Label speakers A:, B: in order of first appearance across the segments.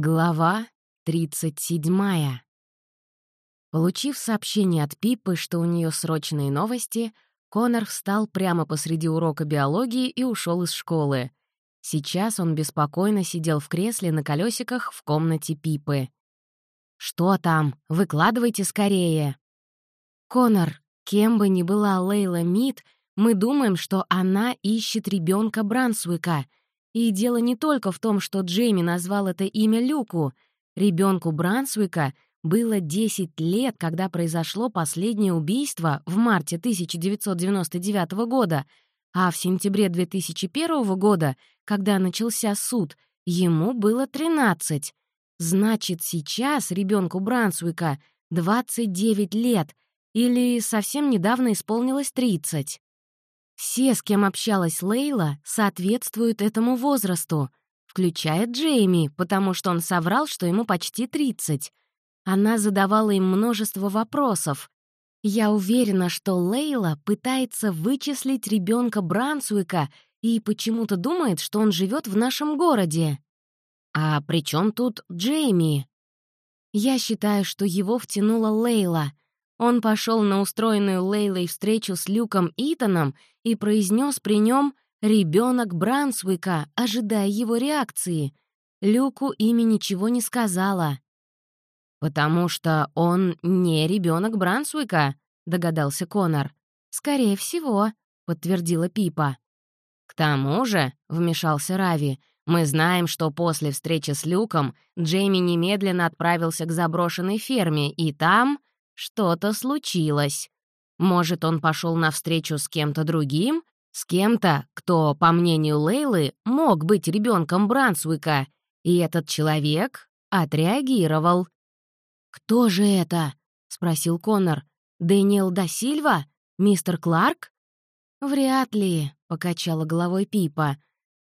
A: Глава 37. Получив сообщение от Пиппы, что у нее срочные новости, Конор встал прямо посреди урока биологии и ушел из школы. Сейчас он беспокойно сидел в кресле на колесиках в комнате Пипы. «Что там? Выкладывайте скорее!» «Конор, кем бы ни была Лейла Мид, мы думаем, что она ищет ребенка Брансуика», и дело не только в том, что Джейми назвал это имя Люку. Ребенку Брансуика было 10 лет, когда произошло последнее убийство в марте 1999 года, а в сентябре 2001 года, когда начался суд, ему было 13. Значит, сейчас ребенку Брансуика 29 лет, или совсем недавно исполнилось 30. Все, с кем общалась Лейла, соответствуют этому возрасту, включая Джейми, потому что он соврал, что ему почти 30. Она задавала им множество вопросов. Я уверена, что Лейла пытается вычислить ребенка Брансуика и почему-то думает, что он живет в нашем городе. А при чем тут Джейми? Я считаю, что его втянула Лейла — он пошел на устроенную Лейлой встречу с Люком Итаном и произнес при нем «ребенок Брансвика», ожидая его реакции. Люку ими ничего не сказала. «Потому что он не ребенок Брансвика», — догадался Конор. «Скорее всего», — подтвердила Пипа. «К тому же», — вмешался Рави, «мы знаем, что после встречи с Люком Джейми немедленно отправился к заброшенной ферме, и там...» Что-то случилось. Может, он пошел навстречу с кем-то другим? С кем-то, кто, по мнению Лейлы, мог быть ребенком Брансуика, и этот человек отреагировал. «Кто же это?» — спросил Коннор. «Дэниел да Сильва? Мистер Кларк?» «Вряд ли», — покачала головой Пипа.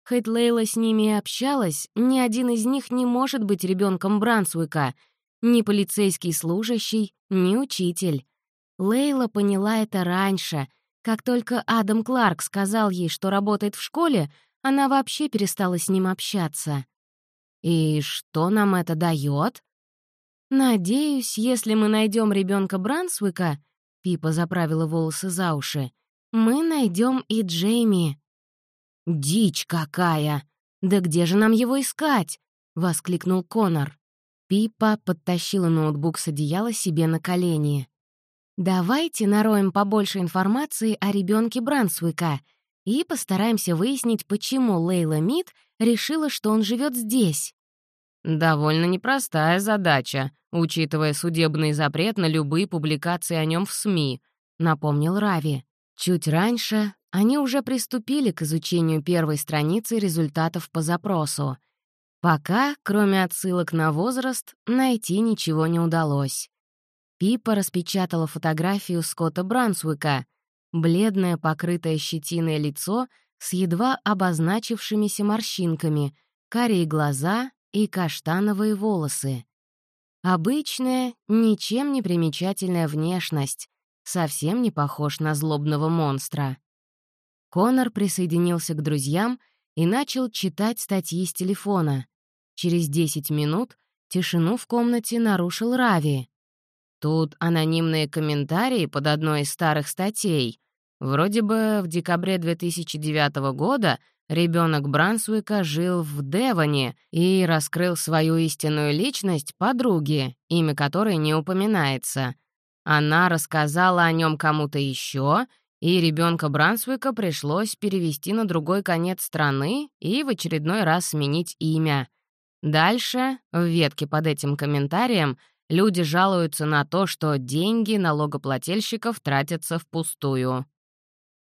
A: Хоть Лейла с ними и общалась, ни один из них не может быть ребенком Брансуика — ни полицейский служащий, ни учитель. Лейла поняла это раньше. Как только Адам Кларк сказал ей, что работает в школе, она вообще перестала с ним общаться. «И что нам это дает? «Надеюсь, если мы найдем ребенка Брансвика», — Пипа заправила волосы за уши, «мы найдем и Джейми». «Дичь какая! Да где же нам его искать?» — воскликнул Конор. Пипа подтащила ноутбук с одеяла себе на колени. «Давайте нароем побольше информации о ребенке Брансвика и постараемся выяснить, почему Лейла Мид решила, что он живет здесь».
B: «Довольно непростая задача, учитывая судебный запрет на любые публикации о нем в СМИ», — напомнил Рави.
A: Чуть раньше они уже приступили к изучению первой страницы результатов по запросу — Пока, кроме отсылок на возраст, найти ничего не удалось. Пипа распечатала фотографию Скотта Брансуика, бледное, покрытое щетиной лицо с едва обозначившимися морщинками, карие глаза и каштановые волосы. Обычная, ничем не примечательная внешность, совсем не похож на злобного монстра. Конор присоединился к друзьям и начал читать статьи с телефона. Через 10 минут тишину в комнате нарушил Рави. Тут анонимные комментарии под одной из старых статей. Вроде бы в декабре 2009 года ребенок Брансуика жил в Девоне и раскрыл свою истинную личность подруге, имя которой не упоминается. Она рассказала о нем кому-то еще, и ребенка Брансуика пришлось перевести на другой конец страны и в очередной раз сменить имя. Дальше, в ветке под этим комментарием, люди жалуются на то, что деньги налогоплательщиков тратятся впустую.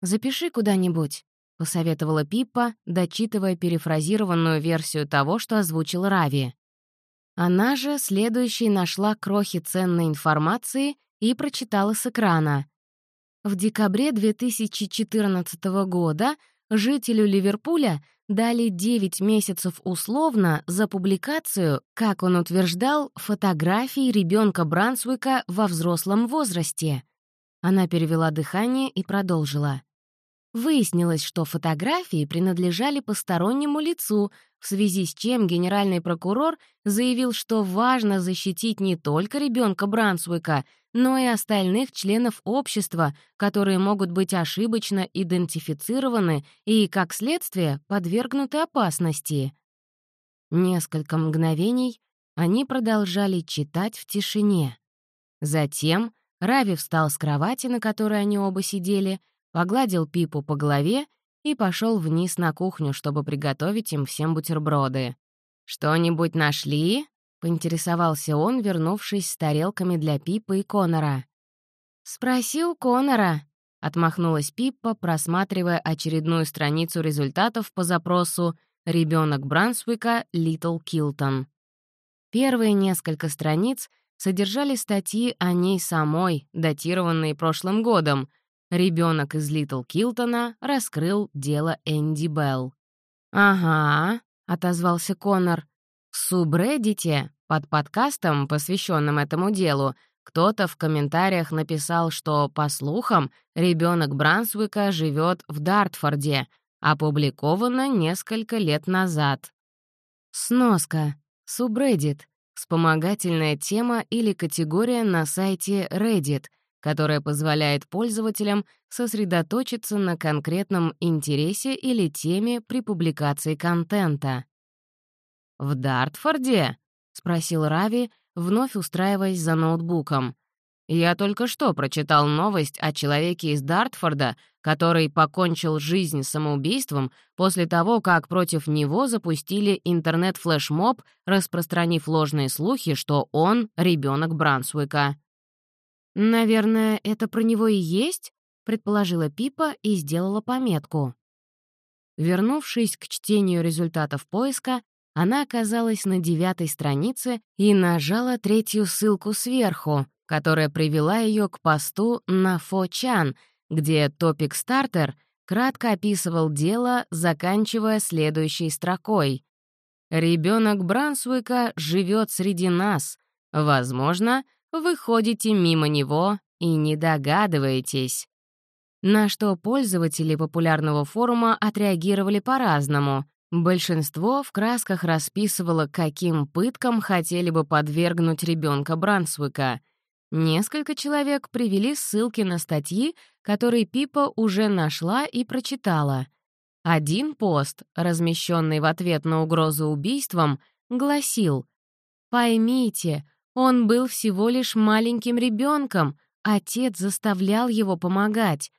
A: «Запиши куда-нибудь», — посоветовала Пиппа, дочитывая перефразированную версию того, что озвучил Рави. Она же следующей нашла крохи ценной информации и прочитала с экрана. В декабре 2014 года жителю Ливерпуля дали 9 месяцев условно за публикацию, как он утверждал, фотографий ребенка Брансуика во взрослом возрасте. Она перевела дыхание и продолжила. Выяснилось, что фотографии принадлежали постороннему лицу, в связи с чем генеральный прокурор заявил, что важно защитить не только ребенка Брансуика, но и остальных членов общества, которые могут быть ошибочно идентифицированы и, как следствие, подвергнуты опасности. Несколько мгновений они продолжали читать в тишине. Затем Рави встал с кровати, на которой они оба сидели, погладил Пипу по голове и пошел вниз на кухню, чтобы приготовить им всем бутерброды. «Что-нибудь нашли?» — поинтересовался он, вернувшись с тарелками для Пипа и Конора. «Спроси у Конора», — отмахнулась Пиппа, просматривая очередную страницу результатов по запросу «Ребенок Брансвика Литл Килтон». Первые несколько страниц содержали статьи о ней самой, датированные прошлым годом — Ребенок из Литл Килтона раскрыл дело Энди Белл. «Ага», — отозвался Конор. «В субреддите, под подкастом, посвященным этому делу, кто-то в комментариях написал, что, по слухам, ребенок Брансвика живет в Дартфорде, опубликовано несколько лет назад. Сноска. Субреддит. Вспомогательная тема или категория на сайте Reddit — которая позволяет пользователям сосредоточиться на конкретном интересе или теме при публикации контента. «В Дартфорде?» — спросил Рави, вновь устраиваясь за ноутбуком. «Я только что прочитал новость о человеке из Дартфорда, который покончил жизнь самоубийством после того, как против него запустили интернет-флешмоб, распространив ложные слухи, что он — ребенок Брансуика. «Наверное, это про него и есть?» — предположила Пипа и сделала пометку. Вернувшись к чтению результатов поиска, она оказалась на девятой странице и нажала третью ссылку сверху, которая привела ее к посту на Фо-Чан, где топик стартер кратко описывал дело, заканчивая следующей строкой. «Ребенок Брансуика живет среди нас. Возможно, вы ходите мимо него и не догадываетесь. На что пользователи популярного форума отреагировали по-разному. Большинство в красках расписывало, каким пыткам хотели бы подвергнуть ребенка Брансвика. Несколько человек привели ссылки на статьи, которые Пипа уже нашла и прочитала. Один пост, размещенный в ответ на угрозу убийством, гласил «Поймите, он был всего лишь маленьким ребенком, отец заставлял его помогать.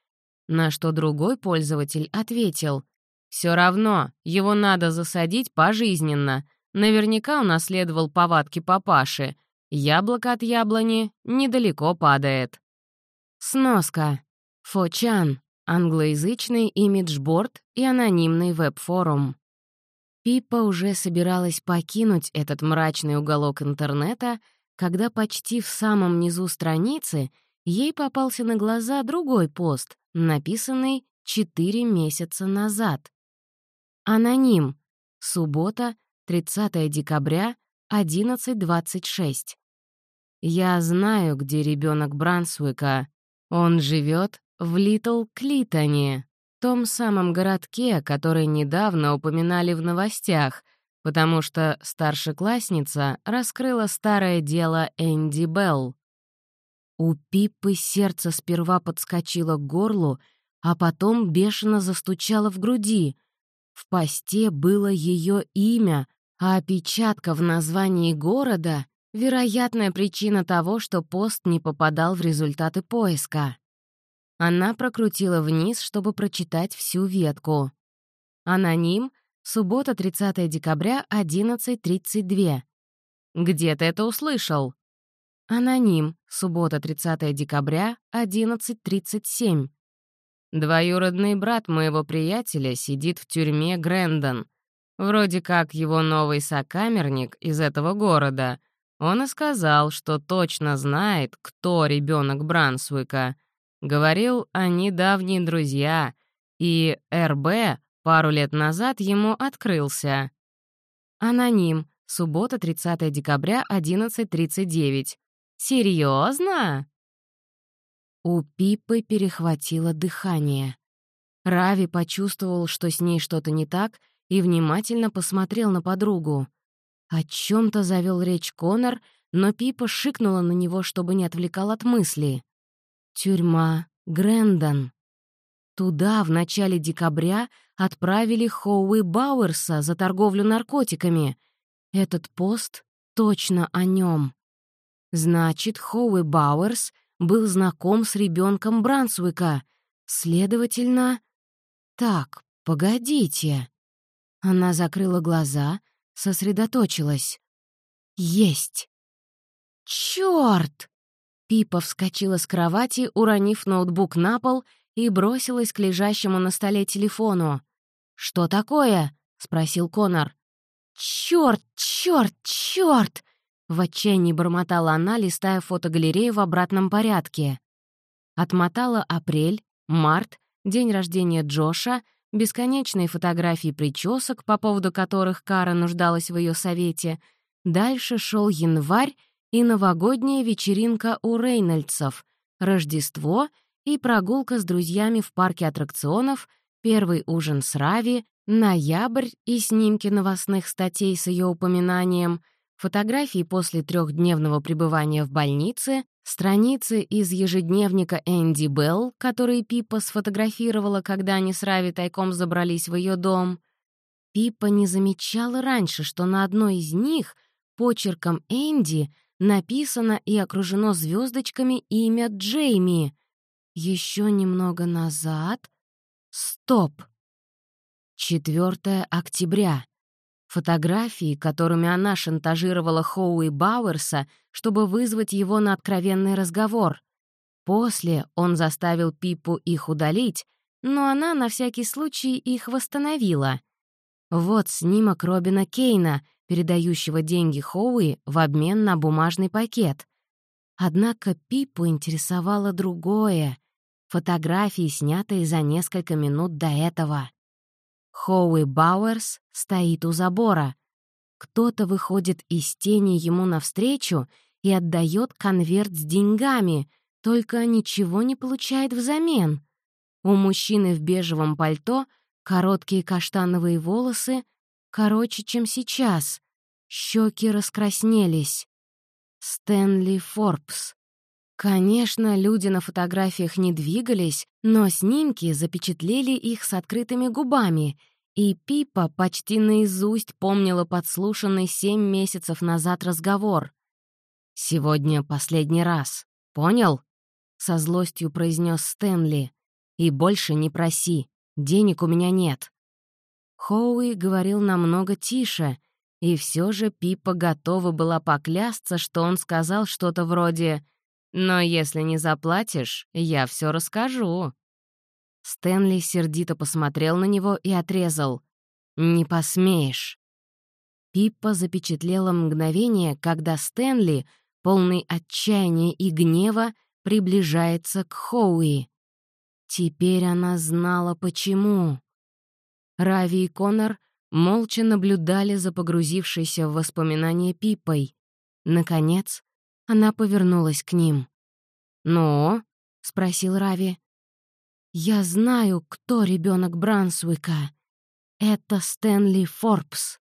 A: На что другой пользователь ответил, «Все равно, его надо засадить пожизненно. Наверняка унаследовал повадки папаши. Яблоко от яблони недалеко падает». Сноска. Фочан. Англоязычный имиджборд и анонимный веб-форум. Пиппа уже собиралась покинуть этот мрачный уголок интернета, когда почти в самом низу страницы ей попался на глаза другой пост, написанный четыре месяца назад. Аноним. Суббота, 30 декабря, 11.26. Я знаю, где ребенок Брансуика. Он живет в Литл Клитоне, том самом городке, который недавно упоминали в новостях, потому что старшеклассница раскрыла старое дело Энди Белл. У Пиппы сердце сперва подскочило к горлу, а потом бешено застучало в груди. В посте было ее имя, а опечатка в названии города — вероятная причина того, что пост не попадал в результаты поиска. Она прокрутила вниз, чтобы прочитать всю ветку. Аноним Суббота, 30 декабря, 11.32. Где ты это услышал? Аноним. Суббота, 30 декабря, 11.37. Двоюродный брат моего приятеля сидит в тюрьме Грэндон. Вроде как его новый сокамерник из этого города. Он и сказал, что точно знает, кто ребенок Брансуика. Говорил, они давние друзья, и РБ Пару лет назад ему открылся. Аноним. Суббота, 30 декабря, 11.39. Серьезно? У Пипы перехватило дыхание. Рави почувствовал, что с ней что-то не так, и внимательно посмотрел на подругу. О чем то завел речь Конор, но Пипа шикнула на него, чтобы не отвлекал от мысли. Тюрьма Грэндон. Туда в начале декабря отправили Хоуи Бауэрса за торговлю наркотиками. Этот пост точно о нем. Значит, Хоуи Бауэрс был знаком с ребенком Брансуика. Следовательно... Так, погодите. Она закрыла глаза, сосредоточилась. Есть. Чёрт! Пипа вскочила с кровати, уронив ноутбук на пол и бросилась к лежащему на столе телефону. «Что такое?» — спросил Конор. «Чёрт, чёрт, чёрт!» В отчаянии бормотала она, листая фотогалерею в обратном порядке. Отмотала апрель, март, день рождения Джоша, бесконечные фотографии причесок, по поводу которых Кара нуждалась в ее совете. Дальше шел январь и новогодняя вечеринка у Рейнольдсов, Рождество и прогулка с друзьями в парке аттракционов, первый ужин с Рави, ноябрь и снимки новостных статей с ее упоминанием, фотографии после трехдневного пребывания в больнице, страницы из ежедневника Энди Белл, которые Пипа сфотографировала, когда они с Рави тайком забрались в ее дом. Пипа не замечала раньше, что на одной из них, почерком Энди, написано и окружено звездочками имя Джейми. Еще немного назад... Стоп! 4 октября. Фотографии, которыми она шантажировала Хоуи Бауэрса, чтобы вызвать его на откровенный разговор. После он заставил Пипу их удалить, но она на всякий случай их восстановила. Вот снимок Робина Кейна, передающего деньги Хоуи в обмен на бумажный пакет. Однако Пипу интересовало другое — фотографии, снятые за несколько минут до этого. Хоуи Бауэрс стоит у забора. Кто-то выходит из тени ему навстречу и отдает конверт с деньгами, только ничего не получает взамен. У мужчины в бежевом пальто короткие каштановые волосы, короче, чем сейчас. Щеки раскраснелись. Стэнли Форбс. Конечно, люди на фотографиях не двигались, но снимки запечатлели их с открытыми губами, и Пипа почти наизусть помнила подслушанный семь месяцев назад разговор. «Сегодня последний раз. Понял?» — со злостью произнес Стэнли. «И больше не проси. Денег у меня нет». Хоуи говорил намного тише — и все же Пипа готова была поклясться, что он сказал что-то вроде «Но если не заплатишь, я все расскажу». Стэнли сердито посмотрел на него и отрезал. «Не посмеешь». Пиппа запечатлела мгновение, когда Стэнли, полный отчаяния и гнева, приближается к Хоуи. Теперь она знала, почему. Рави и Конор молча наблюдали за погрузившейся в воспоминания Пипой. Наконец, она повернулась к ним. «Ну?» — спросил Рави. «Я знаю, кто ребенок Брансуика. Это Стэнли Форбс».